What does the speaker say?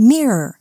mirror.